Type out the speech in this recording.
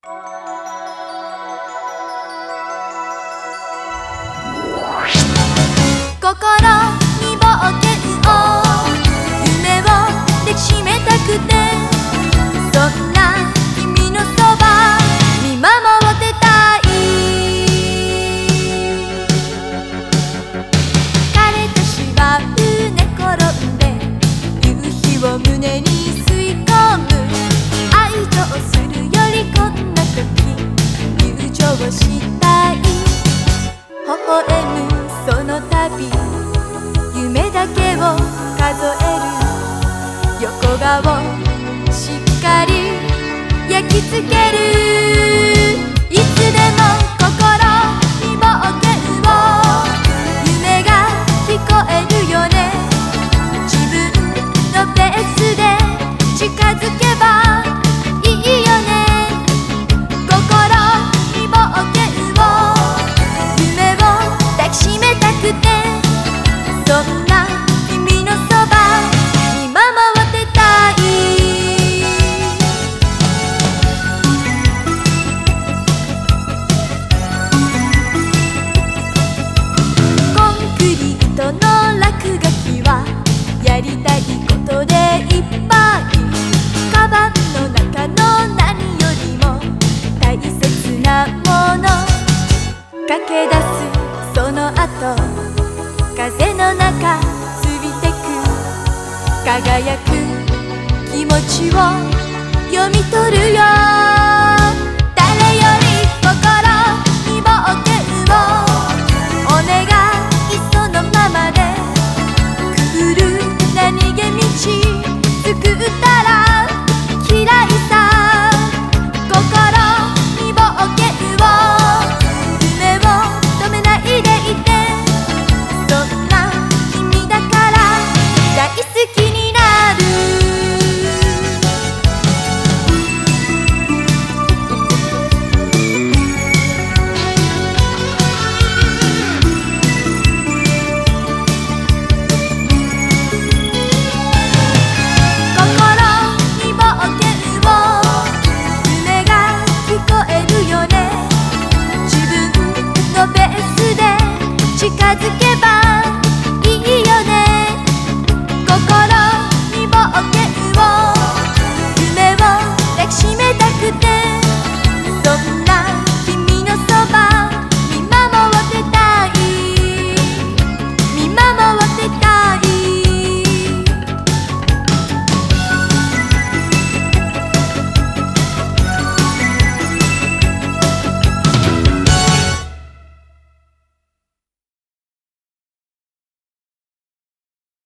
心に冒険を夢を抱きしめたくてそんな君のそば見守ってたい枯れた芝生寝転んで夕日を胸にその度夢だけを数える。横顔しっかり焼き付ける。やりたいことでいっぱいカバンの中の何よりも大切なもの。駆け出すその後風の中過ぎてく輝く気持ちを読み取るよ。のペースで近づけば